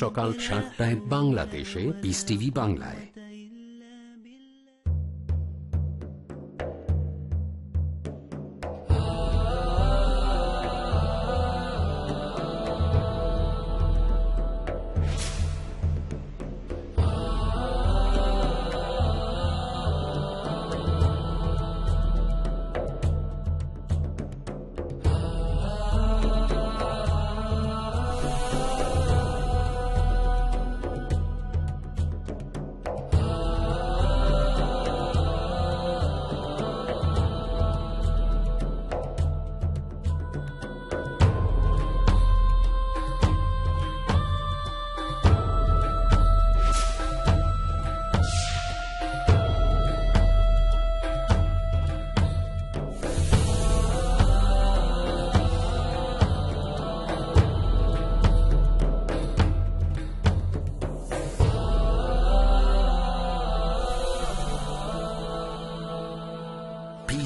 সকাল সাতটায় বাংলাদেশে পিস টিভি বাংলায়।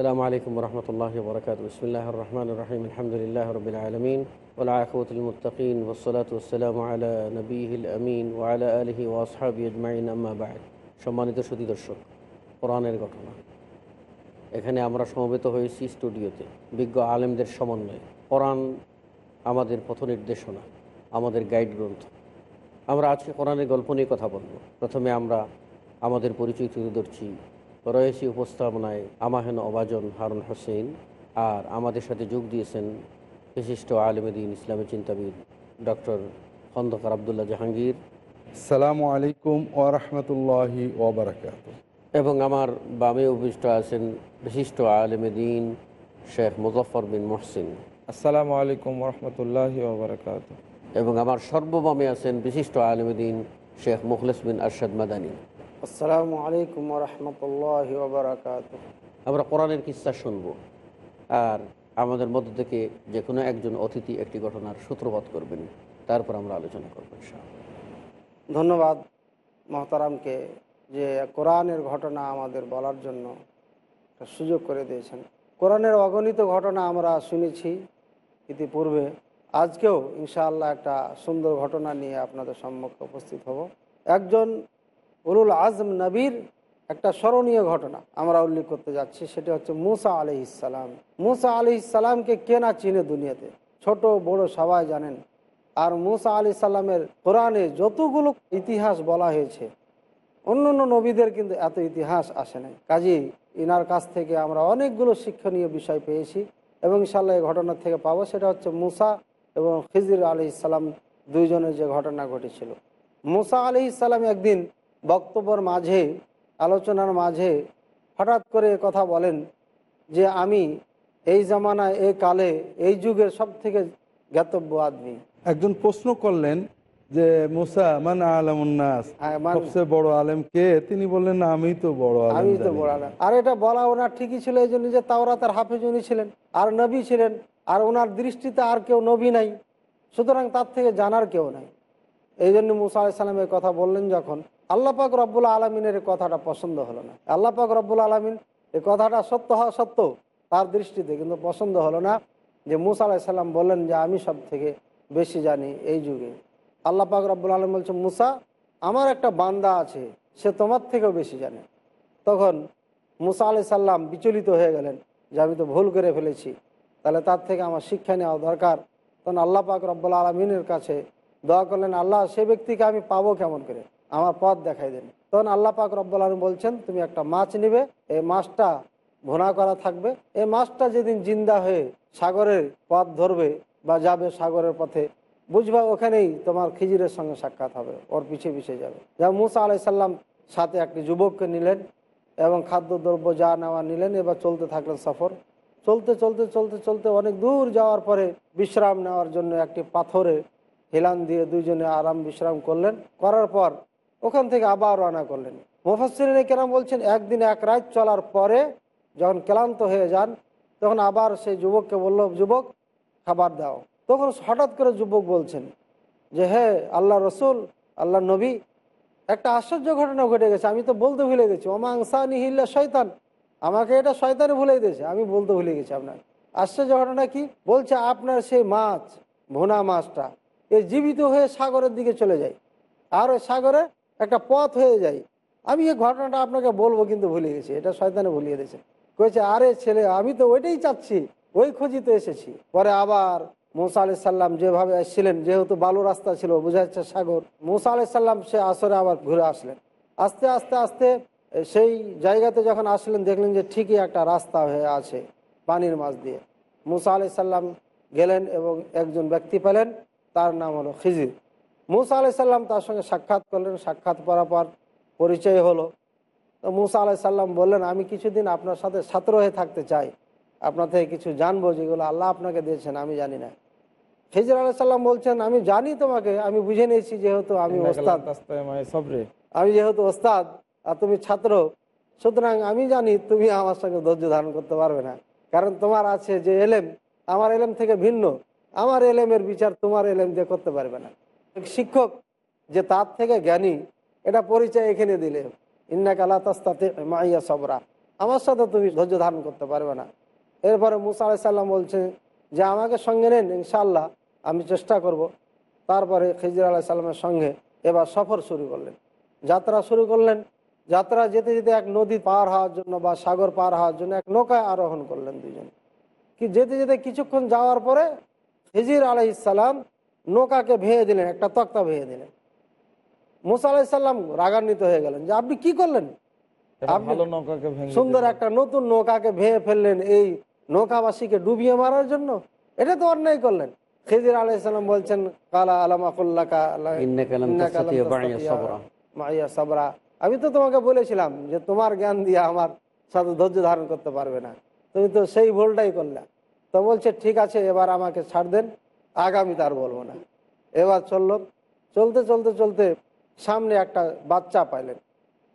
السلام عليكم ورحمة الله وبركاته بسم الله الرحمن الرحيم الحمد لله رب العالمين والعاقبة للمتقين والصلاة والسلام على نبيه الأمين وعلى آله وأصحابه أجمعين أما بعد সম্মানিত সুদী দর্শক কোরআনের ঘটনা এখানে আমরা সমবেত হয়েছি স্টুডিওতে বিজ্ঞ আলেমদের সমন্বয়ে কোরআন আমাদের পথ নির্দেশনা আমাদের গাইড গ্রন্থ আমরা আজকে কোরআনের গল্প নিয়ে কথা বলবো প্রথমে আমরা আমাদের পরিচয় তুলে ধরছি রয়েছি উপস্থাপনায় আমাহেন অবাজন হারুন হোসেন আর আমাদের সাথে যোগ দিয়েছেন বিশিষ্ট আলমদিন ইসলামী চিন্তাবিদ ডক্টর খন্দকার আবদুল্লাহ জাহাঙ্গীর। সালামু আলাইকুম ওরহমতুল্লাহি ওবরাকাত এবং আমার বামে উপবিষ্ট আছেন বিশিষ্ট আলমদিন শেখ মুজফর বিন মোহসিন। আসসালামু আলাইকুম রহমতুল্লাহ ওবরাকাত এবং আমার সর্ববামে আছেন বিশিষ্ট আলমদিন শেখ মুখলেস বিন আরশাদ মাদানী। আসসালামু আলাইকুম রহমতুল্লাহ বারাকাত আমরা কোরআনের কিস্সা শুনব আর আমাদের মধ্য থেকে যে কোনো একজন অতিথি একটি ঘটনার সূত্রপাত করবেন তারপর আমরা আলোচনা করব ধন্যবাদ মহতারামকে যে কোরআনের ঘটনা আমাদের বলার জন্য একটা সুযোগ করে দিয়েছেন। কোরআনের অগণিত ঘটনা আমরা শুনেছি ইতিপূর্বে। আজকেও ইনশাআল্লাহ একটা সুন্দর ঘটনা নিয়ে আপনাদের সম্মুখে উপস্থিত হব। একজন উলুল আজম নবীর একটা স্মরণীয় ঘটনা আমরা উল্লেখ করতে যাচ্ছি, সেটা হচ্ছে মুসা আলি ইসালাম মুসা আলি ইসালামকে কে না চিনে দুনিয়াতে? ছোট, বড় সবাই জানেন। আর মুসা আলি সাল্লামের কোরআনে যতগুলো ইতিহাস বলা হয়েছে, অন্য অন্য নবীদের কিন্তু এত ইতিহাস আসে নাই। কাজী ইনার কাছ থেকে আমরা অনেকগুলো শিক্ষণীয় বিষয় পেয়েছি এবং ইনশাল্লাহ এই ঘটনা থেকে পাবো, সেটা হচ্ছে মুসা এবং খিজির আলি ইসালাম দুইজনের যে ঘটনা ঘটেছিল। মুসা আলি ইসালাম একদিন বক্তব্যর মাঝে আলোচনার মাঝে হঠাৎ করে কথা বলেন যে আমি এই জামানায় এই কালে এই যুগের সব থেকে জ্ঞাতব্য আদমি। একজন প্রশ্ন করলেন যে মুসা মান আলমুন্নাস হ্যাঁ, সবচেয়ে বড় আলেম কে? তিনি বললেন না আমি তো বড় আলেম আমি তো বড় আলেম। আর এটা বলা ওনার ঠিকই ছিল এই জন্য যে তাওরা তার হাফেজ উনি ছিলেন আর নবী ছিলেন আর ওনার দৃষ্টিতে আর কেউ নবী নাই। সুতরাং তার থেকে জানার কেউ নাই। এই জন্য মুসা আলাহ সাল্লামের কথা বললেন যখন আল্লাহ পাক রব্বুল আলমিনের এই কথাটা পছন্দ হলো না। আল্লাপাক রব্বুল আলমিন এই কথাটা সত্য হওয়া সত্য তার দৃষ্টিতে কিন্তু পছন্দ হলো না যে মুসা আলাহ সাল্লাম বললেন যে আমি সব থেকে বেশি জানি এই যুগে। আল্লাহ পাক রব্বুল আলম বলছে মুসা, আমার একটা বান্দা আছে, সে তোমার থেকেও বেশি জানে। তখন মুসা আলি সাল্লাম বিচলিত হয়ে গেলেন যে আমি তো ভুল করে ফেলেছি, তাহলে তার থেকে আমার শিক্ষা নেওয়া দরকার। তখন আল্লাহ পাক রব্বুল আলমিনের কাছে দোয়া করলেন, আল্লাহ, সে ব্যক্তিকে আমি পাবো কেমন করে? আমার পথ দেখাই দেন। তখন আল্লাহ পাক রব্বুল আলম বলছেন, তুমি একটা মাছ নিবে, এই মাছটা ভোনা করা থাকবে। এই মাছটা যেদিন জিন্দা হয়ে সাগরের পথ ধরবে বা যাবে সাগরের পথে, বুঝবা ওখানেই তোমার খিজিরের সঙ্গে সাক্ষাৎ হবে, ওর পিছিয়ে পিছিয়ে যাবে। যা মুসা আলাইসাল্লাম সাথে একটি যুবককে নিলেন এবং খাদ্যদ্রব্য যা নেওয়া নিলেন, এবার চলতে থাকলেন সফর। চলতে চলতে চলতে চলতে অনেক দূর যাওয়ার পরে বিশ্রাম নেওয়ার জন্য একটি পাথরে হেলান দিয়ে দুইজনে আরাম, বিশ্রাম করলেন। করার পর ওখান থেকে আবার রওনা করলেন। মুফাসরিনে কেরাম বলছেন, একদিন এক রাত চলার পরে যখন ক্লান্ত হয়ে যান, তখন আবার সেই যুবককে বলল, যুবক, খাবার দাও। তখন হঠাৎ করে যুবক বলছেন যে, হে আল্লাহ রসুল, আল্লাহ নবী, একটা আশ্চর্য ঘটনা ঘটে গেছে। আমি তো বলতে ভুলে গেছি। ওমাংসা নিহিল্লা শয়তান। আমাকে এটা শয়তানে ভুলে দিয়েছে। আমি বলতে ভুলে গেছি আপনার। আশ্চর্য ঘটনা কি? বলছে, আপনার সেই মাছ, ভোনা মাছটা, এ জীবিত হয়ে সাগরের দিকে চলে যায়। আর ওই সাগরে একটা পথ হয়ে যায়। আমি এই ঘটনাটা আপনাকে বলব কিন্তু ভুলে গেছি এটা শয়তানে ভুলিয়ে দিয়েছে। কয়েছে, আরে ছেলে, আমি তো ওইটাই চাচ্ছি, ওই খোঁজিতে এসেছি। পরে আবার মুসা আলি সাল্লাম যেভাবে এসেছিলেন যেহেতু বালু রাস্তা ছিল, বোঝা যাচ্ছে সাগর, মুসা আলি সাল্লাম সে আসরে আবার ঘুরে আসলেন। আস্তে আস্তে আস্তে সেই জায়গাতে যখন আসলেন, দেখলেন যে ঠিকই একটা রাস্তা হয়ে আছে পানির মাছ দিয়ে। মুসা আলি সাল্লাম গেলেন এবং একজন ব্যক্তি পেলেন, তার নাম হলো খিজির। মুসা আলাই সাল্লাম তার সঙ্গে সাক্ষাৎ করলেন। সাক্ষাৎ করার পর পরিচয় হলো। তো মুসা আলাই সাল্লাম বললেন আমি কিছুদিন আপনার সাথে ছাত্র হয়ে থাকতে চাই। আপনার থেকে কিছু জানব যেগুলো আল্লাহ আপনাকে দিয়েছেন আমি জানি না। খিজির আলাই সাল্লাম বলছেন আমি জানি তোমাকে আমি বুঝে নিয়েছি যেহেতু আমি ওস্তাদ। আমি যেহেতু ওস্তাদ আর তুমি ছাত্র সুতরাং আমি জানি তুমি আমার সঙ্গে ধৈর্য ধারণ করতে পারবে না। কারণ তোমার আছে যে এলেম আমার এলেম থেকে ভিন্ন। আমার এলেমের বিচার তোমার এলেম দিয়ে করতে পারবে না। শিক্ষক যে তার থেকে জ্ঞানী, এটা পরিচয় এখানে দিলে ইন্না কালা তাস্তাতে মাইয়া সবরা। আমার সাথে তুমি ধৈর্য ধারণ করতে পারবে না। এরপরে মুসা আলাইসাল্লাম বলছে যে, আমাকে সঙ্গে নেন ইনশাল্লাহ আমি চেষ্টা করব। তারপরে খিজির আলাহ সাল্লামের সঙ্গে এবার সফর শুরু করলেন। যাত্রা শুরু করলেন। যাত্রা যেতে যেতে এক নদী পার হওয়ার জন্য বা সাগর পার হওয়ার জন্য এক নৌকায় আরোহণ করলেন দুজন কি যেতে যেতে কিছুক্ষণ যাওয়ার পরে হিজির আলাইসাল্লাম নৌকাকে ভেঙে দিলেন একটা তক্তা ভেঙে দিলেন। মুসা আলাইসাল্লাম রাগান্বিত হয়ে গেলেন যে আপনি কি করলেন? আপনি ভালো নৌকাকে ভেঙে সুন্দর একটা নতুন নৌকাকে ভেঙে ফেললেন এই নৌকাবাসীকে ডুবিয়ে মারার জন্য? এটা তো অন্যায় করলেন। খিজির আলাইসাল্লাম বলছেন কালা আলামাকুল্লাকা ইন্নাকা লান তাস্তাতিয়া মাইয়া সাবরা। আমি তো তোমাকে বলেছিলাম যে তোমার জ্ঞান দিয়ে আমার সাথে ধৈর্য ধারণ করতে পারবে না। তুমি তো সেই ভুলটাই করলে। তো বলছে ঠিক আছে এবার আমাকে ছাড় দেন। আগামী তার বলব না। এবার চলল চলতে চলতে চলতে সামনে একটা বাচ্চা পাইলেন।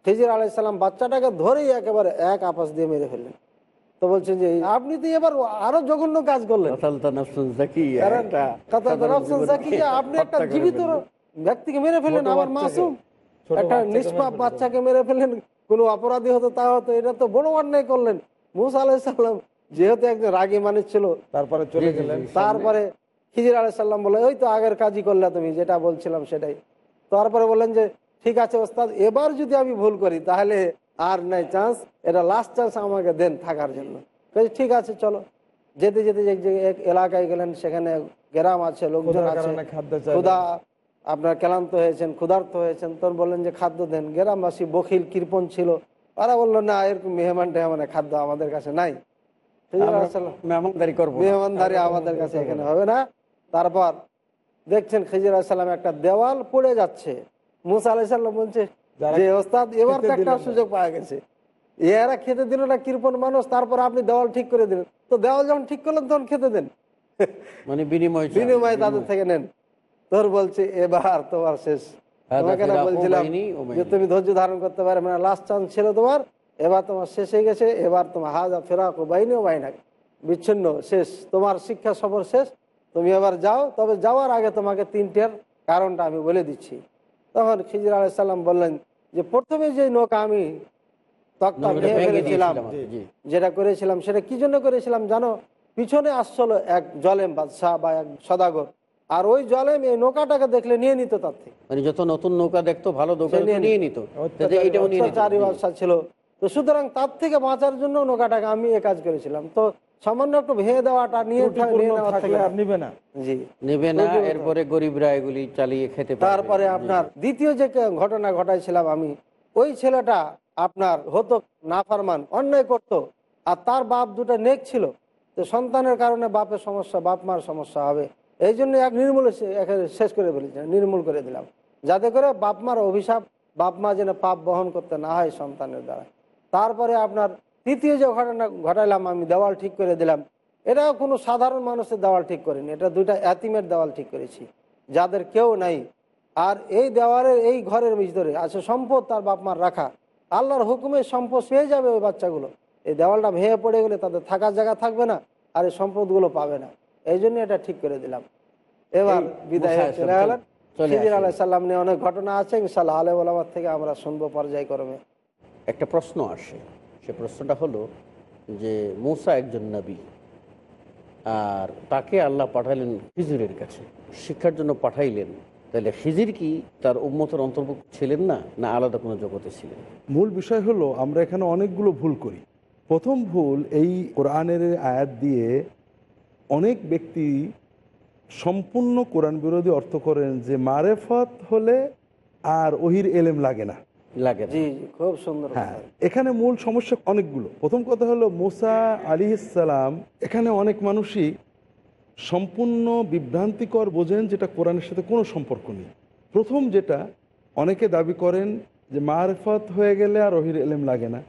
খিজির আলাইসাল্লাম বাচ্চাটাকে ধরেই একেবারে এক আপস দিয়ে মেরে ফেললেন। তো বলছেন যে আপনি তো এবার আরও জঘন্য কাজ করলেন। আপনি একটা জীবিত ব্যক্তিকে মেরে ফেললেন ছোট আমার মাসুম। একটা নিষ্পাপ বাচ্চাকে মেরে ফেললেন কোনো অপরাধী হতো তা হতো এটা তো বড় অন্যায় করলেন। মুসা আলাইসাল্লাম যেহেতু একজন রাগী মানুষ ছিল তারপরে চলে গেলেন তারপরে খিজির আলাইসাল্লাম বলে ওই তো আগের কাজই করলে তুমি যেটা বলছিলাম সেটাই। তারপরে বললেন যে ঠিক আছে ওস্তাদ এবার যদি আমি ভুল করি তাহলে আর নাই চান্স এটা লাস্ট চান্স আমাকে দেন থাকার জন্য। ঠিক আছে চলো। যেতে যেতে এক এলাকায় গেলেন সেখানে গ্রাম আছে লোকজন আছে। ক্ষুধা আপনার ক্লান্ত হয়েছেন ক্ষুধার্ত হয়েছেন তখন বললেন যে খাদ্য দেন। গ্রামবাসী বখিল কৃপন ছিল। ওরা বলল না এরকম মেহমান টেহমানের খাদ্য আমাদের কাছে নাই। মেহমানদারি করব। মেহমানদারি আমাদের কাছে এখানে হবে না। তারপর দেখছেন খিজির আলাইসাল্লাম একটা দেওয়াল পড়ে যাচ্ছে। মুসা আলাইসাল্লাম বলছে যে ওস্তাদ এবার তো একটা সুযোগ পাওয়া গেছে। এরা খেতে দিল না কৃপন মানুষ তারপর আপনি দেওয়াল ঠিক করে দিলেন। তো দেওয়াল যখন ঠিক করলেন তখন খেতে দেন। মানে বিনিময়। বিনিময়ে তাদের থেকে নেন। তোর বলছে এবার তোমার শেষ। তোমাকে না বলছিলাম বাইনি ও বাইনি। যে তুমি ধৈর্য ধারণ করতে পারবে না লাস্ট চান্স ছিল তোমার এবার তোমার শেষ হয়ে গেছে এবার তোমার হাজা ফেরাক বাইনি ও বাইনা বিচ্ছিন্ন শেষ তোমার শিক্ষা সফর শেষ। তুমি এবার যাও তবে যাওয়ার আগে তোমাকে তিনটের কারণটা আমি বলে দিচ্ছি। তখন খিজির আলাইসাল্লাম বললেন যে প্রথমে যে নৌকা আমি তক্তা ভেঙে ভেঙে ফেলেছিলাম যেটা করেছিলাম সেটা কি জন্য করেছিলাম জানো? পিছনে আসছিল এক জলেম বাদশাহ বা এক সদাগর আর ওই জলেম এই নৌকাটাকে দেখলে নিয়ে নিত তার থেকে। মানে যত নতুন নৌকা দেখতো ভালো নৌকা নিয়ে নিত। ছিল। তো সুতরাং তার থেকে বাঁচার জন্য নৌকাটাকে আমি এ কাজ করেছিলাম। তো সামান্য একটু ভেঙে দেওয়াটা নিয়ে থা- ত্রুটিপূর্ণ নিয়ে নেওয়ার থাকলে থেকে আর নিবে না। জি। নেবে না এরপরে গরিবরা এগুলি চালিয়ে খেতে তারপরে আপনার দ্বিতীয় যে ঘটনা ঘটাইছিলাম আমি ওই ছেলেটা আপনার হতো নাফারমান অন্যায় করত আর তার বাপ দুটো নেক ছিল। তো সন্তানের কারণে বাপের সমস্যা বাপ মার সমস্যা হবে। এই জন্য এক নির্মূল শেষ করে ফেলেছি নির্মূল করে দিলাম। যাতে করে বাপ মার অভিশাপ বাপ মা যেন পাপ বহন করতে না হয় সন্তানের দ্বারা। তারপরে আপনার তৃতীয় যে ঘটনা ঘটাইলাম আমি দেওয়াল ঠিক করে দিলাম এটাও কোনো সাধারণ মানুষের দেওয়াল ঠিক করেনি। এটা দুইটা অ্যাতিমের দেওয়াল ঠিক করেছি যাদের কেউ নাই। আর এই দেওয়ালের এই ঘরের ভিতরে আছে সম্পদ তার বাপ মার রাখা। আল্লাহর হুকুমে সম্পদ পেয়ে যাবে ওই বাচ্চাগুলো। এই দেওয়ালটা ভেঙে পড়ে গেলে তাদের থাকার জায়গা থাকবে না আর এই সম্পদগুলো পাবে না। এই জন্য এটা ঠিক করে দিলাম। এবার বিদায় চলে গেলেন সাল্লাম নিয়ে অনেক ঘটনা আছে ইনশাল্লাহ আলহ আলামার থেকে আমরা শুনব পর্যায়ক্রমে একটা প্রশ্ন আসে। সে প্রশ্নটা হলো যে মূসা একজন নবী আর তাকে আল্লাহ পাঠাইলেন খিজিরের কাছে। শিক্ষার জন্য পাঠাইলেন। তাহলে খিজির কি তার উম্মতের অন্তর্ভুক্ত ছিলেন না না আলাদা কোনো জগতে ছিলেন? মূল বিষয় হলো আমরা এখানে অনেকগুলো ভুল করি। প্রথম ভুল এই কোরআনের আয়াত দিয়ে অনেক ব্যক্তি সম্পূর্ণ কোরআন বিরোধী অর্থ করেন যে মারেফত হলে আর ওহির এলেম লাগে না। লাগে জি খুব সুন্দর হ্যাঁ এখানে মূল সমস্যা অনেকগুলো। প্রথম কথা হলো মুসা আলী ইসালাম এখানে অনেক মানুষই সম্পূর্ণ বিভ্রান্তিকর বোঝেন যেটা কোরআনের সাথে কোনো সম্পর্ক নেই। প্রথম যেটা অনেকে দাবি করেন যে মারফত হয়ে গেলে আর ওহির এলেম লাগে না।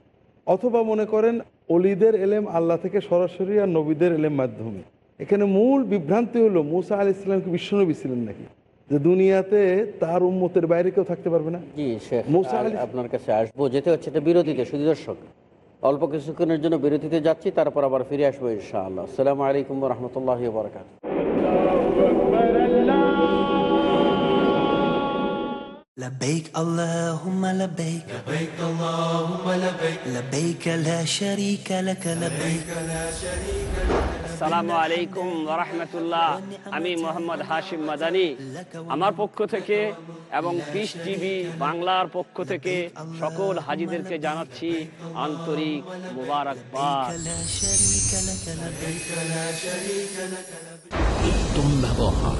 অথবা মনে করেন অলিদের এলেম আল্লাহ থেকে সরাসরি আর নবীদের এলেম মাধ্যমে। এখানে মূল বিভ্রান্তি হলো মুসা আলি ইসলামকে বিশ্বনবী ছিলেন নাকি? যে দুনিয়াতে তার উম্মতের বাইরে কেউ থাকতে পারবে না জি শেখ মুসা আর আলী- আপনার কাছে আসবো যেতে হচ্ছে এটা বিরতিতে শুধু দর্শক অল্প কিছুক্ষণের জন্য বিরতিতে যাচ্ছি তারপর আবার ফিরে আসবো ইনশাআল্লাহ আসসালামু আলাইকুম রহমতুল্লাহ বরকাত لبيك اللهم لبيك لبيك اللهم لبيك لبيك لا شريك لك لبيك আসসালামু আলাইকুম রহমতুল্লাহ। আমি মোহাম্মদ হাশিম মাদানি। আমার পক্ষ থেকে এবং পিস টিভি বাংলার পক্ষ থেকে সকল হাজিদেরকে জানাচ্ছি আন্তরিক মুবারকবাদ। উত্তম ব্যবহার।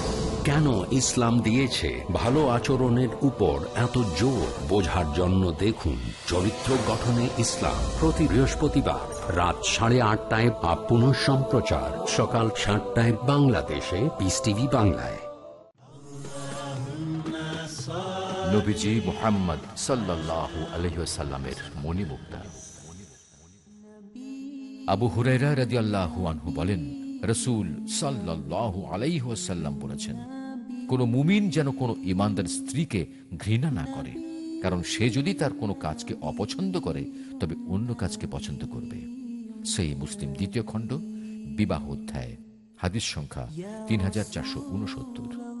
কেন ইসলাম দিয়েছে? ভালো আচরণের উপর এত জোর বোঝার জন্য দেখুন চরিত্র গঠনে ইসলাম প্রতি বৃহস্পতিবার রাত সাড়ে আটটায় বা পুনঃ সম্প্রচার সকাল সাতটায় বাংলাদেশে পিস টিভি বাংলায়। নবীজি মোহাম্মদ সাল্লাল্লাহু আলহিসাল্লামের মণিমুক্তা। আবু হুরাইরা রাদিয়াল্লাহু আনহু বলেন রসুল সাল্লাহ আলাইহাল্লাম বলেছেন, কোনো মুমিন যেন কোনো ইমানদার স্ত্রীকে ঘৃণা না করে, কারণ সে যদি তার কোনো কাজকে অপছন্দ করে, তবে অন্য কাজকে পছন্দ করবে। সেই মুসলিম দ্বিতীয় খণ্ড, বিবাহ অধ্যায়, হাদিস সংখ্যা তিন হাজার চারশো উনসত্তর।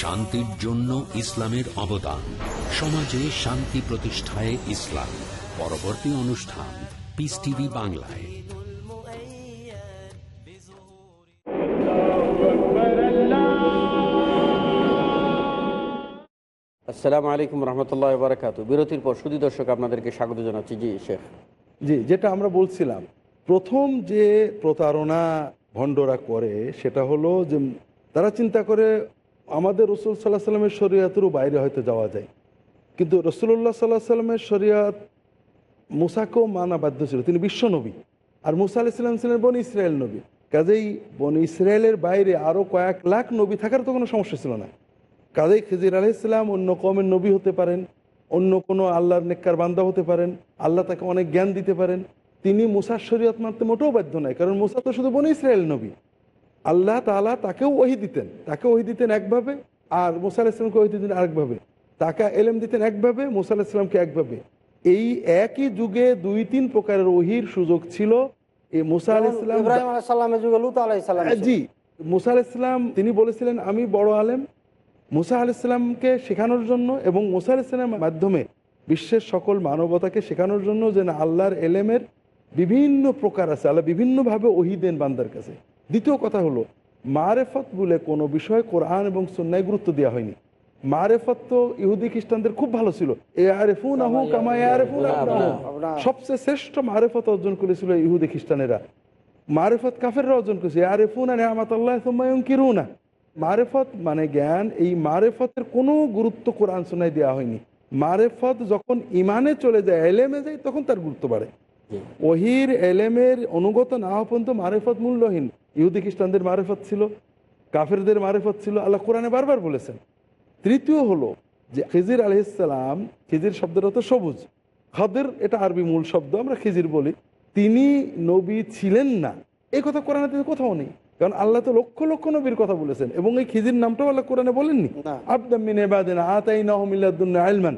শান্তির জন্য ইসলামের অবদান। সমাজে শান্তি প্রতিষ্ঠায় ইসলাম। পরবর্তী অনুষ্ঠান পিস টিভি বাংলায়। আসসালামু আলাইকুম রহমতুল্লাহ বরকাত বিরতির পর শুধু দর্শক আপনাদেরকে স্বাগত জানাচ্ছি। জি শেখ। জি যেটা আমরা বলছিলাম প্রথম যে প্রতারণা ভণ্ডরা করে সেটা হলো যে তারা চিন্তা করে আমাদের রসুল সাল্লাহ সাল্লামের শরীয়তেরও বাইরে হয়তো যাওয়া যায়। কিন্তু রসুল্লাহ সাল্লাহ সাল্লামের শরীয়ত মুসাকেও মানা বাধ্য ছিল। তিনি বিশ্ব নবী। আর মুসা আলাইসাল্লাম ছিলেন বন ইসরায়েল নবী। কাজেই বন ইসরায়েলের বাইরে আরও কয়েক লাখ নবী থাকার তো কোনো সমস্যা ছিল না। কাজেই খিজির আলাইসালাম অন্য কমের নবী হতে পারেন, অন্য কোনো আল্লাহর নেককার বান্দা হতে পারেন, আল্লাহ তাকে অনেক জ্ঞান দিতে পারেন। তিনি মুসার শরীয়ত মানতে মোটেও বাধ্য নয়। কারণ মুসা তো শুধু বন ইসরায়েল নবী। আল্লাহ তালা তাকেও ওহি দিতেন তাকে ওহি দিতেন একভাবে আর মুসা আলাহিসামকে ওহি দিতেন আরেকভাবে। তাকে এলেম দিতেন একভাবে মুসা আলাহিসামকে একভাবে। এই একই যুগে দুই তিন প্রকারের ওহির সুযোগ ছিল। এই মুসা আলাইসালাম জি মুসা আলাইসালাম তিনি বলেছিলেন আমি বড় আলেম। মুসা আলাইসালামকে শেখানোর জন্য এবং মুসা আলাইসালামের মাধ্যমে বিশ্বের সকল মানবতাকে শেখানোর জন্য যে না আল্লাহর এলেমের বিভিন্ন প্রকার আছে আল্লাহ বিভিন্নভাবে ওহি দেন বান্দার কাছে। দ্বিতীয় কথা হলো মারেফত বলে কোনো বিষয় কোরআন এবং সন্ন্যায় গুরুত্ব দেওয়া হয়নি। মারেফত তো ইহুদি খ্রিস্টানদের খুব ভালো ছিল। সবচেয়ে শ্রেষ্ঠ মারেফত অর্জন করেছিল ইহুদি খ্রিস্টানেরা। মারেফত কাফেররা অর্জন করেছে। আরেফুন কিরুনা মারেফত মানে জ্ঞান। এই মারেফতের কোনো গুরুত্ব কোরআন শোনায় দেওয়া হয়নি। মারেফত যখন ইমানে চলে যায় এলেমে যায় তখন তার গুরুত্ব বাড়ে। ওহির এলেমের অনুগত না হওয়া পর্যন্ত মারেফত মূল্যহীন ইহুদি খ্রিস্টানদের মারেফত ছিল কাফেরদের মারেফত ছিল। আল্লাহ কোরআনে বারবার বলেছেন। তৃতীয় হলো যে খিজির আলহিসাম খিজির শব্দটা তো সবুজ। খাদের এটা আরবি মূল শব্দ আমরা খিজির বলি। তিনি নবী ছিলেন না। এই কথা কোরআনে কোথাও নেই। কারণ আল্লাহ তো লক্ষ লক্ষ নবীর কথা বলেছেন। এবং এই খিজির নামটাও আল্লাহ কোরআনে বলেননি। আবদামিন এবাদিন আতাই নহমিল্লাদুল্লাহ আলমান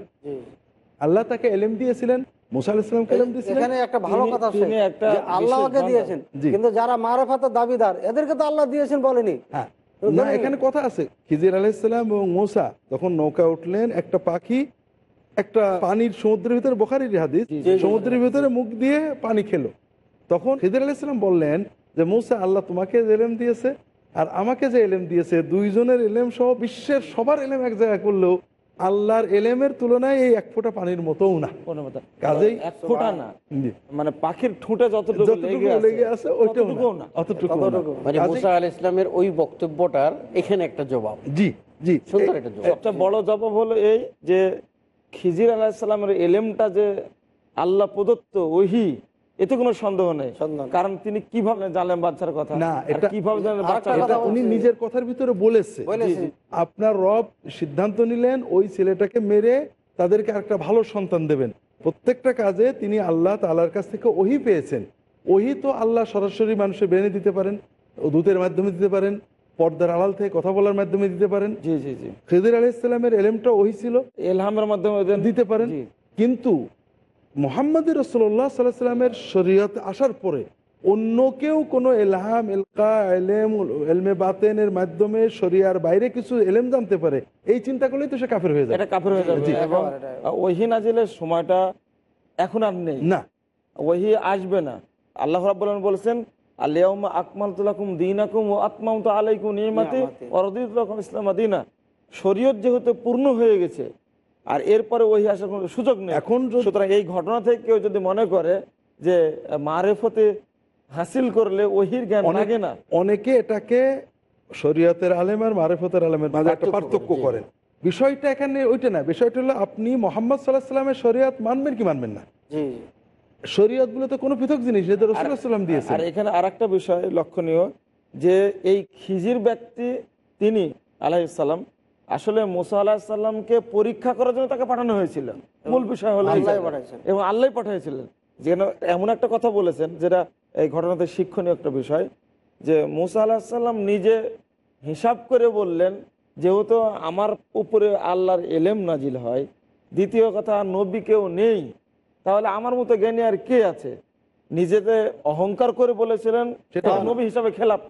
আল্লাহ তাকে এলেম দিয়েছিলেন। মুসা আলাইসালামকে এলেম দিয়েছিলেন? এখানে একটা ভালো কথা আছে তিনি একটা যে আল্লাহকে বিশেষ দিয়েছেন কিন্তু যারা মারেফাতের দাবিদার এদেরকে তো আল্লাহ দিয়েছেন বলেনি। হ্যাঁ। না এখানে কথা আছে। খিজির আলাইসালাম এবং মোসা যখন নৌকা উঠলেন একটা পাখি একটা পানির সমুদ্রের ভিতরে বোখারির হাদিস সমুদ্রের ভিতরে মুখ দিয়ে পানি খেলো। তখন খিজির আলাইসালাম বললেন যে মুসা আল্লাহ তোমাকে যে এলেম দিয়েছে আর আমাকে যে এলেম দিয়েছে দুইজনের এলেম সহ বিশ্বের সবার এলেম এক জায়গায় করলেও আল্লাহর এলেমের তুলনায় এই এক ফোঁটা পানির মতোও না। কাজেই এক ফোঁটা না। মানে পাখির ঠোঁটে যতটুকু লেগে আছে না। না। অতটুকু মানে মুসা আল ইসলামের ওই বক্তব্যটার এখানে একটা জবাব। জি জি। সুন্দর একটা জবাব। সবচেয়ে বড় জবাব হলো এই যে খিজির আলাহিসাল্লামের এলেমটা যে আল্লাহ প্রদত্ত ওহি এতে কোনো সন্দেহ নেই। কারণ তিনি কীভাবে জানলেন বাচ্চার কথা? না এটা কীভাবে জানলেন বাচ্চার এটা উনি নিজের কথার ভিতরে বলেছে। আপনার রব সিদ্ধান্ত নিলেন ওই ছেলেটাকে মেরে তাদেরকে একটা ভালো সন্তান দেবেন। প্রত্যেকটা কাজে তিনি আল্লাহ তালার কাছ থেকে ওহি পেয়েছেন। ওহি তো আল্লাহ সরাসরি মানুষে বেনে দিতে পারেন ও দূতের মাধ্যমে দিতে পারেন পর্দার আড়াল থেকে কথা বলার মাধ্যমে দিতে পারেন। জি জি জি। খেদির আলি ইসলামের এলেমটা ওহি ছিল। এলহামের মাধ্যমে দিতে পারেন। কিন্তু মোহাম্মদ রসোল্লাহ সাল্লামের শরীয়ত আসার পরে অন্য কেউ কোনো এলহাম এলকা এলেম এলমে বাতেনের মাধ্যমে শরিয়ার বাইরে কিছু এলেম জানতে পারে এই চিন্তা করলেই তো সে কাফের হয়ে যায় এটা কাফের হয়ে যাবে। এবং ওহি নাজিলের সময়টা এখন আর নেই। না। ওহি আসবে না। আল্লাহ রাব্বুল বলেছেন আলিয়াউমা আকমাল তুলাকুম দিনাকুম ও আত্মাম তো আলাইকুম নিয়মাতি। অরদিত রকম ইসলাম দিনা শরীয়ত যেহেতু পূর্ণ হয়ে গেছে আর এরপরে ওহি আসার কোনো সুযোগ নেই। এখন সুতরাং এই ঘটনা থেকে কেউ যদি মনে করে যে মারেফতে হাসিল করলে ওহির জ্ঞান লাগে না। অনেকে এটাকে শরীয়তের আলেম আর মারেফতের আলেমের মাঝে একটা পার্থক্য করেন। বিষয়টা এখানে ওইটা না বিষয়টা হলো আপনি মোহাম্মদ সাল্লাহ সাল্লামের শরীয়ত মানবেন কি মানবেন না? জি। শরীয়তগুলো তো কোনো পৃথক জিনিস যেটা রসুল্লাহ সাল্লাম দিয়েছে আর এখানে আর বিষয় লক্ষণীয় যে এই খিজির ব্যক্তি তিনি আলাইসাল্লাম আসলে মুসা আলাহিসাল্লামকে পরীক্ষা করার জন্য তাকে পাঠানো হয়েছিল। মূল বিষয় হলো এবং আল্লাহ পাঠিয়েছিলেন যেন এমন একটা কথা বলেছেন যেটা এই ঘটনাতে শিক্ষণীয় একটা বিষয় যে মুসা আলাহিসাল্লাম নিজে হিসাব করে বললেন যেহেতু আমার উপরে আল্লাহর এলেম নাজিল হয় দ্বিতীয় কথা নবী কেউ নেই তাহলে আমার মতো জ্ঞানী আর কে আছে? নিজেতে অহংকার করে বলেছিলেন সেটা নবী হিসাবে খেলাপ।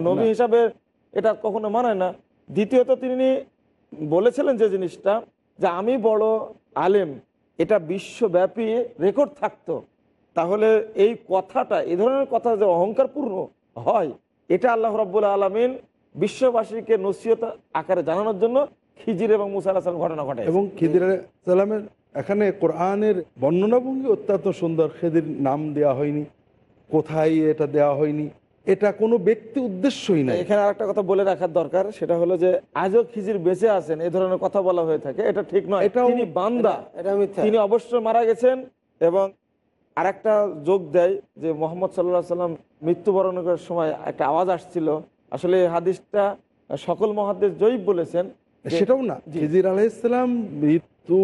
নবী হিসাবে এটা কখনো মানে না। দ্বিতীয়ত তিনি বলেছিলেন যে জিনিসটা, যে আমি বড় আলেম, এটা বিশ্বব্যাপী রেকর্ড থাকতো। তাহলে এই কথাটা এ ধরনের কথা যে অহংকারপূর্ণ হয়, এটা আল্লাহ রব্বুল আলমিন বিশ্ববাসীকে নসিহত আকারে জানানোর জন্য খিজির এবং মুসা আলাহ ঘটনা ঘটে এবং খিদির সালামের, এখানে কোরআনের বর্ণনাভঙ্গি অত্যন্ত সুন্দর। খেদির নাম দেওয়া হয়নি, কোথায় এটা দেওয়া হয়নি এটা কোনো ব্যক্তি উদ্দেশ্যই নাই। এখানে আরেকটা কথা বলে রাখার দরকার সেটা হলো যে আজও খিজির বেঁচে আছেন এই ধরনের কথা বলা হয়ে থাকে এটা ঠিক নয়। এটা তিনি বান্দা। তিনি অবশ্যই মারা গেছেন এবং আরেকটা যোগ দেয় যে মোহাম্মদ সাল্লাহ সাল্লাম মৃত্যুবরণ করার সময় একটা আওয়াজ আসছিল। আসলে এই হাদিসটা সকল মহাদেশ জয়ীব বলেছেন সেটাও না। খিজির আলাইসালাম মৃত্যু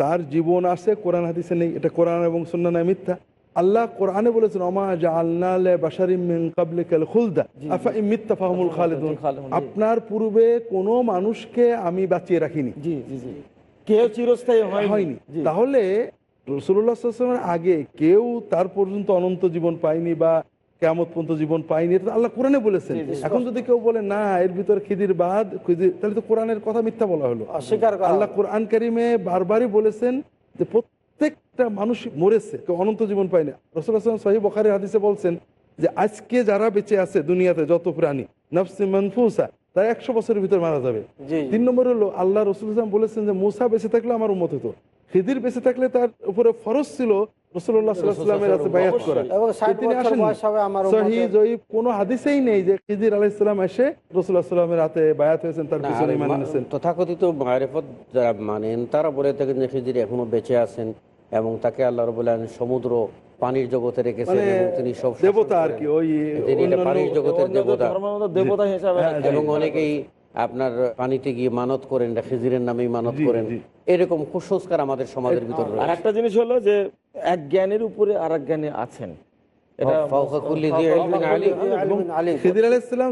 তার জীবন আছে কোরআন হাদিসে নেই এটা কোরআন এবং সুন্নানায় মিথ্যা। আল্লাহ কোরআনে বলেছেন অমা খুলদা। আফা ফাহুমুল খালিদুন। আপনার পূর্বে কোনো মানুষকে আমি বাঁচিয়ে রাখিনি। কেউ চিরস্থায়ী হয়নি। তাহলে রসুল্লাহামের আগে কেউ তার পর্যন্ত অনন্ত জীবন পায়নি বা কেমত পর্যন্ত জীবন পায়নি এটা আল্লাহ কোরআনে বলেছেন। এখন যদি কেউ বলে না এর ভিতরে খিদির বাদ খিদির তাহলে তো কোরআনের কথা মিথ্যা বলা হলো। আল্লাহ কোরআন কারিমে বারবারই বলেছেন যে প্রত্যেকটা মানুষ মরেছে কেউ অনন্ত জীবন পায়নি। রসুল রসুল্লাহ সাহেব বখারি হাদিসে বলছেন যে আজকে যারা বেঁচে আছে দুনিয়াতে যত প্রাণী নফসি মনফুসা তারা একশো বছরের ভিতরে মারা যাবে। তিন নম্বর হলো আল্লাহ রসুল ইসলাম বলেছেন যে মুসা বেঁচে থাকলে আমার উন্মত হতো। খিদির বেঁচে থাকলে তার উপরে ফরজ ছিল রসুল্লাহ সাল্লামের কাছে বায়াত করা। এবং ষাট তিনি বছর আসেননি। বয়স হবে আমার সহি উম্মতের। জয়ীব কোনো হাদিসেই নেই যে খিদির আলাইসালাম এসে রসুল্লাহ সাল্লামের হাতে বায়াত হয়েছেন তার পিছনে আর মা- নিয়েছেন তথাকথিত মারেফত যারা মানেন তারা বলে থাকেন যে খিজির এখনও বেঁচে আছেন এবং তাকে আল্লাহ রবুল্লাহ সমুদ্র পানির জগতে রেখেছেন মানে তিনি সব দেবতা আর কি ওই পানির জগতের দেবতা। দেবতা হিসাবে হ্যাঁ, এবং অনেকেই আপনার পানিতে গিয়ে মানত করেন খিজিরের নামেই মানত করেন। এরকম কুসংস্কার আমাদের সমাজের ভিতরে আর একটা জিনিস হলো যে এক জ্ঞানের উপরে আর এক জ্ঞানে আছেন।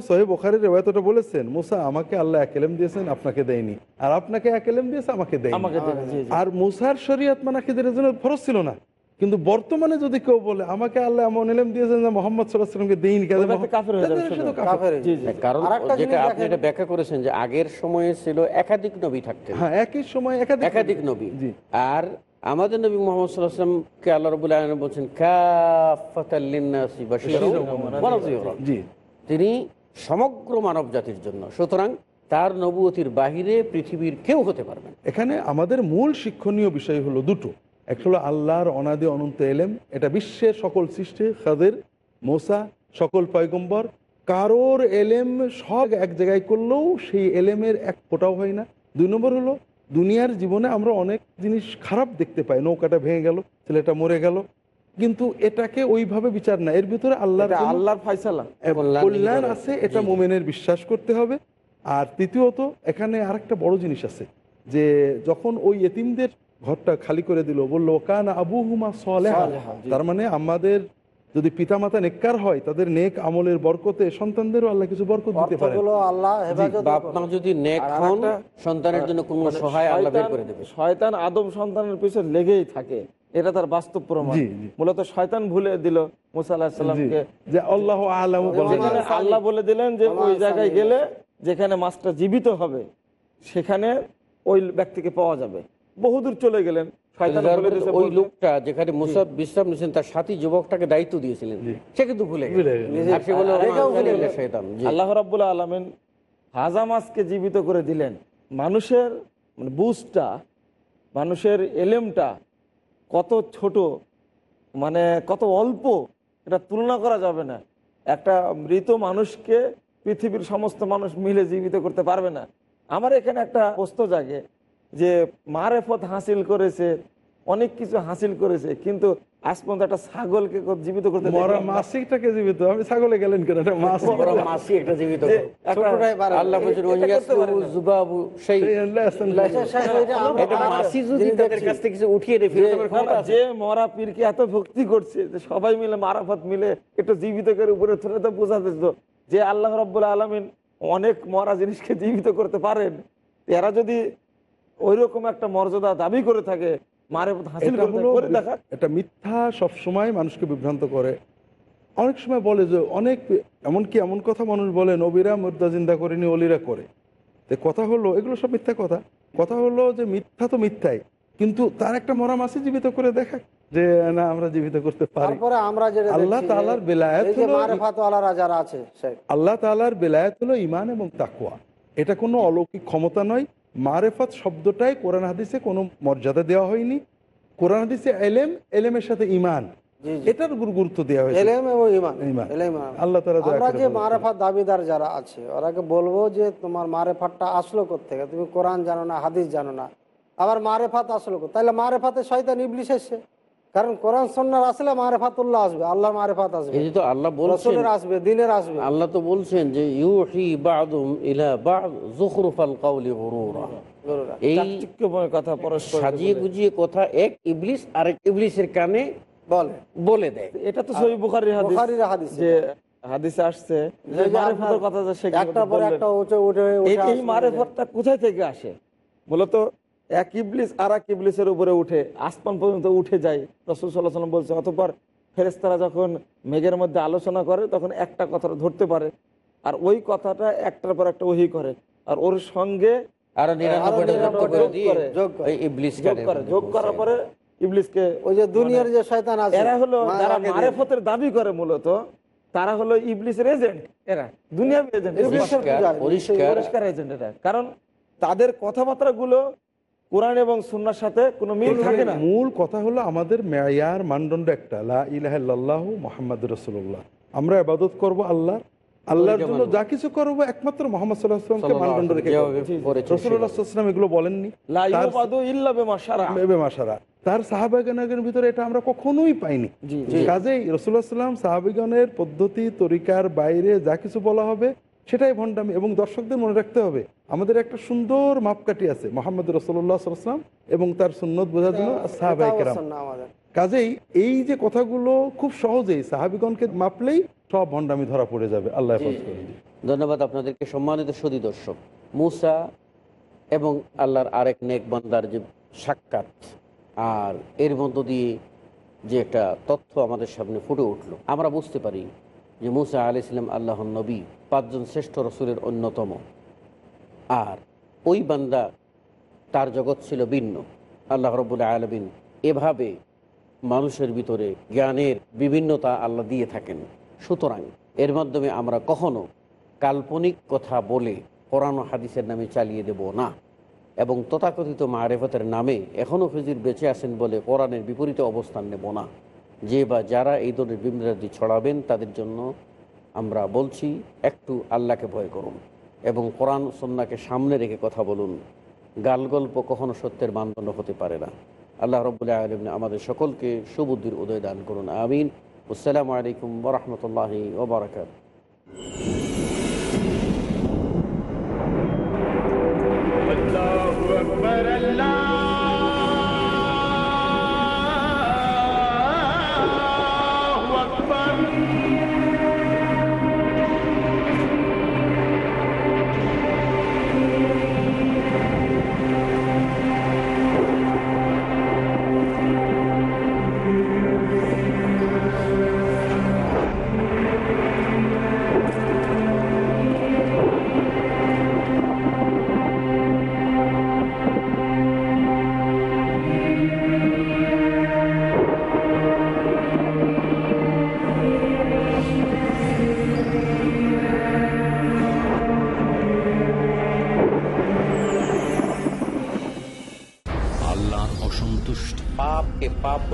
সোহেব ওখারের বলেছেন মুসা আমাকে আল্লাহ একেলেম দিয়েছেন আপনাকে দেয়নি। আর আপনাকে একেলেম দিয়েছে আমাকে দেয়নি। আর মুসার শরীয়ত মানা খিদিরের জন্য ফরজ ছিল না। কিন্তু বর্তমানে যদি কেউ বলে আমাকে আল্লাহ এমন এলেম দিয়েছেন যে মোহাম্মদ সাল্লাহ সাল্লামকে দেয়নি কেন কাফের হয়ে যাবে তাহলে সে তো শুধু। কাফের। কাফের। জি, জি। কারণ যেটা আপনি এটা ব্যাখ্যা করেছেন যে আগের সময়ে ছিল একাধিক নবী থাকতেন হ্যাঁ একই সময় একাধিক একাধিক নবী জি আর আমাদের নবী মোহাম্মদ সাল্লাহামকে আল্লাহ রবুল আলম বলছেন কাফাতাল্লিন্নাসি বাশীরাও ওয়া নাযীরা। জি তিনি সমগ্র মানব জাতির জন্য সুতরাং তার নবুয়তির বাহিরে পৃথিবীর কেউ হতে পারবে এখানে আমাদের মূল শিক্ষণীয় বিষয় হলো দুটো একটা হলো আল্লাহর অনাদি অনন্ত এলেম এটা বিশ্বের সকল সৃষ্টি খাদের মোসা সকল পয়গম্বর। কারোর এলেম সব এক জায়গায় করলেও সেই এলেমের এক ফোটাও হয় না। দুই নম্বর হলো দুনিয়ার জীবনে আমরা অনেক জিনিস খারাপ দেখতে পাই নৌকাটা ভেঙে গেল ছেলেটা মরে গেল। কিন্তু এটাকে ওইভাবে বিচার না এর ভিতরে আল্লাহ আল্লাহর ফাইসালা কল্যাণ আছে এটা। মোমেনের বিশ্বাস করতে হবে। আর তৃতীয়ত এখানে আরেকটা বড় জিনিস আছে যে যখন ওই এতিমদের ঘরটা খালি করে দিল। বলল কান আবু হুমা সলেহা তার মানে আমাদের যদি পিতামাতা নেককার হয় তাদের নেক আমলের বরকতে সন্তানদেরও আল্লাহ কিছু বরকত দিতে পারে অর্থগুলো আল্লাহ হেফাজত বাপ মা যদি নেক হন সন্তানের জন্য কোনো মানে সহায় আল্লাহ বের করে দেবে। শয়তান আদম সন্তানের পিছনে লেগেই থাকে। এটা তার বাস্তব প্রমাণ। মূলত শয়তান ভুলে দিল মুসা আলাহিসাল্লামকে যে আল্লাহ আলম আল্লাহ বলে দিলেন যে ওই জায়গায় গেলে যেখানে মাছটা জীবিত হবে সেখানে ওই ব্যক্তিকে পাওয়া যাবে। বহুদূর চলে গেলেন। ওই লোকটা যেখানে মুসাব বিশ্রাম নিয়েছেন তার সাথী যুবকটাকে দায়িত্ব দিয়েছিলেন। সে কিন্তু ভুলে। আল্লাহ রাবুল্লাহ আলমেন জীবিত করে দিলেন। মানুষের মানে বুঝটা মানুষের এলেমটা কত ছোট মানে কত অল্প এটা তুলনা করা যাবে না। একটা মৃত মানুষকে পৃথিবীর সমস্ত মানুষ মিলে জীবিত করতে পারবে না। আমার এখানে একটা প্রশ্ন জাগে। যে মারেফত হাসিল করেছে অনেক কিছু হাসিল করেছে কিন্তু আজ পর্যন্ত একটা ছাগলকে জীবিত করতে মরা জীবিত। আমি ছাগলে গেলেন কেন মাসি? একটা জীবিত যে মরা পীরকে এত ভক্তি করছে যে সবাই মিলে মারাফত মিলে একটু জীবিত করে উপরে তুলে তো বোঝাতে তো যে আল্লাহ রব্বুল আলমিন অনেক মরা জিনিসকে জীবিত করতে পারেন। এরা যদি ওই রকম একটা মর্যাদা দাবি করে থাকে এটা মিথ্যা সব সময় মানুষকে বিভ্রান্ত করে। অনেক সময় বলে যে অনেক এমনকি এমন কথা মানুষ বলে নবীরা মুর্দা জিন্দা করেনি অলিরা করে। তো কথা হলো এগুলো সব মিথ্যা কথা। কথা হলো যে মিথ্যা তো মিথ্যাই কিন্তু তার একটা মরা মাসি জীবিত করে দেখা যে না আমরা জীবিত করতে পারি। আল্লাহ তাআলার বেলায়েত আছে আল্লাহ তালার বেলায়েত হলো ইমান এবং তাকুয়া এটা কোনো অলৌকিক ক্ষমতা নয় মারেফাত শব্দটাই কোরআন হাদিসে কোনো মর্যাদা দেওয়া হয়নি। কোরআন হাদিসে এলেম এলেমের সাথে ইমান। এটার গুরু- গুরুত্ব দেওয়া হয়েছে। এলেম এবং ইমান আল্লাহ তাআলা আমরা যে। মারেফাত দাবিদার যারা আছে ওরাকে বলব যে তোমার মারেফাতটা আসলো থেকে তুমি কোরআন জানো না হাদিস জানো না। আবার মারেফাত আসলো তাহলে মারেফাতে শয়তান ইবলিশ এসছে। কারণ কোরআন সন্ন্যার আসলে মারেফাতুল্লাহ আসবে আল্লাহ মারেফাত আসবে। এই তো আল্লাহ বলছেন আসবে দিনের আসবে। আল্লাহ তো বলছেন যে ইউহি বাদুম ইলা বাদ যুখরুফাল কাউলি গুরুরা। এই কথা পরস্পর সাজিয়ে গুজিয়ে কথা এক ইবলিস আরেক ইবলিসের কানে বলে। বলে দেয়। এটা তো সহি বুখারির হাদিস। বুখারীর হাদিস যে হাদিসে আসছে যে মারেফতের কথা যে শেখ একটার পর একটা উঠে উঠে এই এই কোথায় থেকে আসে? মূলত এক ইবলিস আর এক ইবলিসের উপরে উঠে আসমান পর্যন্ত উঠে যায়। রসুল সাল্লাহ সাল্লাম বলছে অতপর ফেরেস্তারা যখন মেঘের মধ্যে আলোচনা করে তখন একটা কথাটা ধরতে পারে। আর ওই কথাটা একটার পর একটা ওহি করে। আর ওর সঙ্গে আরও নিরানব্বইটা যুক্ত নিরানব্বইটা করে যোগ দিয়ে করে, যোগ করে। ওই ইবলিস যোগ করে যোগ করার পরে ইবলিসকে ওই যে দুনিয়ার যে শয়তান আছে এরা হলো যারা আগে দিয়ে- মারেফতের দাবি করে মূলত তারা হলো ইবলিসের এজেন্ট এরা দুনিয়া এজেন্ট ইবলিসের পূজারী। পরিষ্কার। পরিষ্কার এজেন্ট এটা কারণ তাদের কথাবার্তা গুলো কোরআন এবং সুন্নার সাথে কোনো মিল থাকে না? মূল কথা হলো আমাদের মেয়ার মানদণ্ড একটা। লা মোহাম্মদ রসুল্লাহ আমরা আবাদত করব আল্লাহ আল্লাহর জন্য যা কিছু করব একমাত্র মোহাম্মদ মানদণ্ড রেখে এগুলো বলেননি। বেমাসারা তার সাহাবাগানের ভিতরে এটা আমরা কখনোই পাইনি। কাজেই রসুল্লাহ সাল্লাম সাহাবিগণের পদ্ধতি তরিকার বাইরে যা কিছু বলা হবে সেটাই ভণ্ডামি এবং দর্শকদের মনে রাখতে হবে আমাদের একটা সুন্দর মাপকাঠি আছে মোহাম্মদ রসুল্লাহ সাল্লাম এবং তার সুন্নত বোঝার জন্য সাহাবাই এটাও কেরাম। কাজেই এই যে কথাগুলো খুব সহজেই সাহাবিগণকে মাপলেই সব ভণ্ডামি ধরা পড়ে যাবে আল্লাহ ধন্যবাদ আপনাদেরকে সম্মানিত সদী দর্শক। মুসা এবং আল্লাহর আরেক নেক বান্দার যে সাক্ষাৎ আর এর মধ্য দিয়ে যে একটা তথ্য আমাদের সামনে ফুটে উঠল আমরা বুঝতে পারি যে মুসা আলি ইসলাম আল্লাহ নবী, পাঁচজন শ্রেষ্ঠ রসুলের অন্যতম। আর ওই বান্দা, তার জগৎ ছিল ভিন্ন। আল্লাহ রবুল্লা আলমিন এভাবে মানুষের ভিতরে জ্ঞানের বিভিন্নতা আল্লাহ দিয়ে থাকেন। সুতরাং এর মাধ্যমে আমরা কখনো কাল্পনিক কথা বলে কোরআন হাদিসের নামে চালিয়ে দেব না। এবং তথাকথিত মারেফতের নামে এখনও ফিজির বেঁচে আছেন বলে কোরআনের বিপরীতে অবস্থান নেব না। যে বা যারা এই ধরনের বিভ্রান্তি ছড়াবেন, তাদের জন্য আমরা বলছি, একটু আল্লাহকে ভয় করুন এবং কোরআন সন্নাকে সামনে রেখে কথা বলুন। গাল গল্প কখনো সত্যের মানদণ্ড হতে পারে না। আল্লাহ রবুল্লাহ আলমিন আমাদের সকলকে সুবুদ্ধির উদয় দান করুন, আমিন। আসসালামু আলাইকুম বরহমতুল্লাহি ওবরাকাত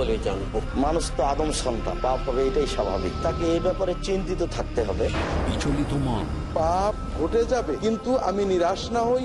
বলে জানব। মানুষ তো আদম সন্তান পাপ হবে এটাই স্বাভাবিক। তাকে এই ব্যাপারে চিন্তিত থাকতে হবে। বিচলিত মন। পাপ ঘটে যাবে কিন্তু আমি নিরাশ না হই।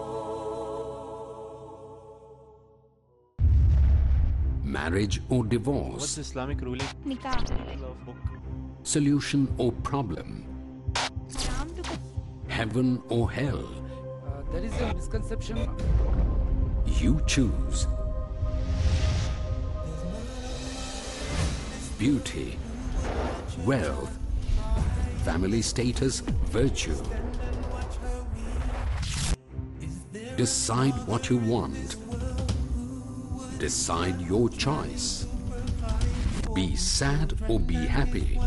marriage or divorce, Islamic ruling? Nikah. solution or problem, heaven or hell. Uh, there is a misconception. You choose beauty, wealth, family status, virtue. Decide what you want Decide your choice. Be sad or be happy.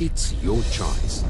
It's your choice.